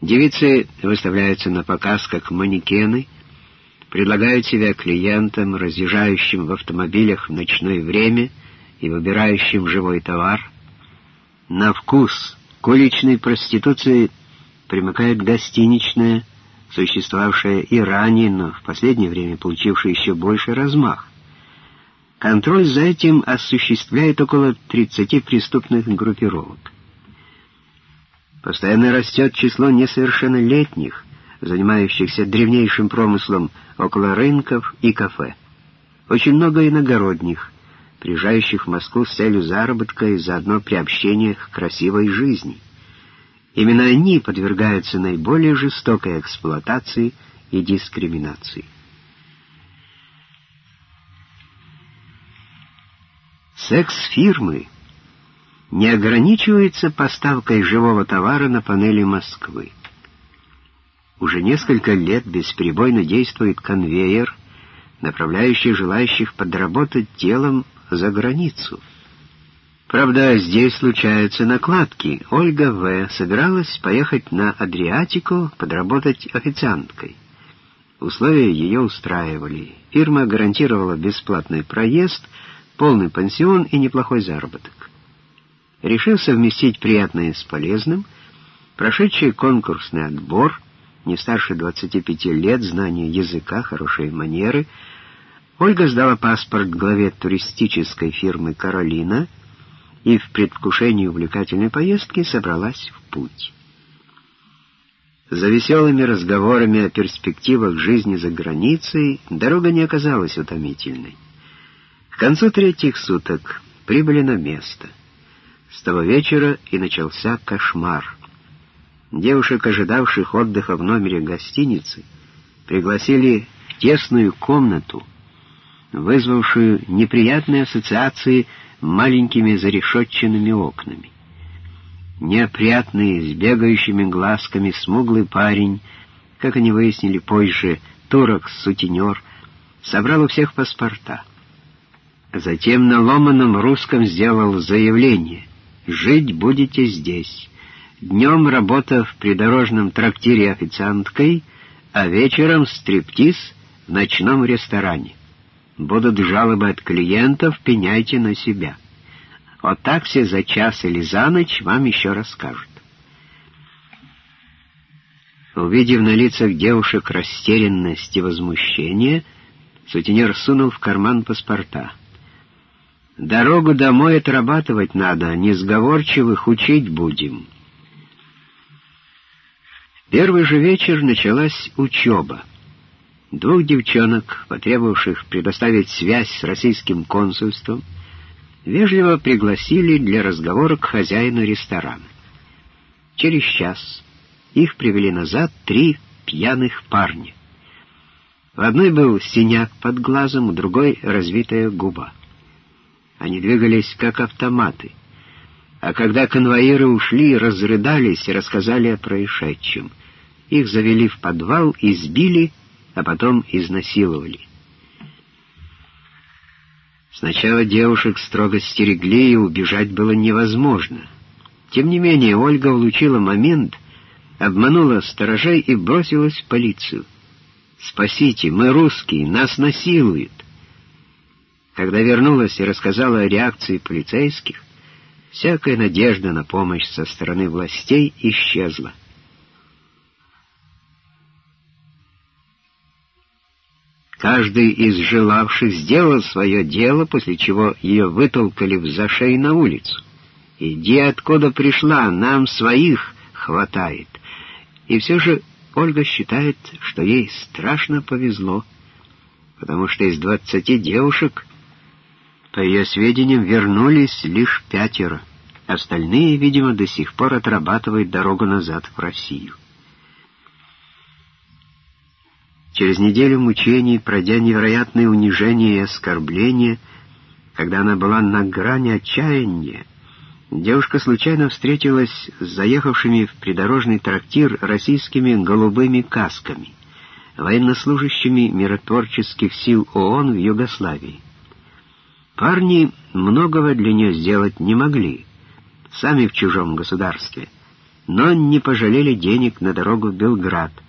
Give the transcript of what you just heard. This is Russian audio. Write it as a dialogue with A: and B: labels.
A: Девицы выставляются на показ как манекены, предлагают себя клиентам, разъезжающим в автомобилях в ночное время и выбирающим живой товар. На вкус к уличной проституции примыкает гостиничная, существовавшая и ранее, но в последнее время получившая еще больше размах. Контроль за этим осуществляет около 30 преступных группировок. Постоянно растет число несовершеннолетних, занимающихся древнейшим промыслом около рынков и кафе. Очень много иногородних, приезжающих в Москву с целью заработка и заодно приобщения к красивой жизни. Именно они подвергаются наиболее жестокой эксплуатации и дискриминации. Секс-фирмы не ограничиваются поставкой живого товара на панели Москвы. Уже несколько лет бесперебойно действует конвейер, направляющий желающих подработать телом за границу. Правда, здесь случаются накладки. Ольга В. собиралась поехать на Адриатику подработать официанткой. Условия ее устраивали. Фирма гарантировала бесплатный проезд, полный пансион и неплохой заработок. Решив совместить приятное с полезным, прошедший конкурсный отбор, не старше 25 лет, знание языка, хорошие манеры, Ольга сдала паспорт главе туристической фирмы «Каролина» и в предвкушении увлекательной поездки собралась в путь. За веселыми разговорами о перспективах жизни за границей дорога не оказалась утомительной. К концу третьих суток прибыли на место. С того вечера и начался кошмар. Девушек, ожидавших отдыха в номере гостиницы, пригласили в тесную комнату, вызвавшую неприятные ассоциации маленькими зарешетченными окнами. Неопрятный, с бегающими глазками смуглый парень, как они выяснили позже, турок-сутенер, собрал у всех паспорта. Затем на ломаном русском сделал заявление «Жить будете здесь». Днем работа в придорожном трактире официанткой, а вечером стриптиз в ночном ресторане. Будут жалобы от клиентов, пеняйте на себя. О таксе за час или за ночь вам еще расскажут. Увидев на лицах девушек растерянность и возмущение, сутенер сунул в карман паспорта. «Дорогу домой отрабатывать надо, несговорчивых учить будем». Первый же вечер началась учеба. Двух девчонок, потребовавших предоставить связь с российским консульством, вежливо пригласили для разговора к хозяину ресторана. Через час их привели назад три пьяных парня. В одной был синяк под глазом, у другой — разбитая губа. Они двигались как автоматы. А когда конвоиры ушли, разрыдались и рассказали о происшедшем. Их завели в подвал, избили — а потом изнасиловали. Сначала девушек строго стерегли, и убежать было невозможно. Тем не менее, Ольга улучила момент, обманула сторожей и бросилась в полицию. «Спасите, мы русские, нас насилуют!» Когда вернулась и рассказала о реакции полицейских, всякая надежда на помощь со стороны властей исчезла. Каждый из желавших сделал свое дело, после чего ее вытолкали в зашей на улицу. «Иди, откуда пришла, нам своих хватает». И все же Ольга считает, что ей страшно повезло, потому что из двадцати девушек, по ее сведениям, вернулись лишь пятеро. Остальные, видимо, до сих пор отрабатывают дорогу назад в Россию. Через неделю мучений, пройдя невероятные унижения и оскорбления, когда она была на грани отчаяния, девушка случайно встретилась с заехавшими в придорожный трактир российскими голубыми касками, военнослужащими миротворческих сил ООН в Югославии. Парни многого для нее сделать не могли, сами в чужом государстве, но не пожалели денег на дорогу в Белград —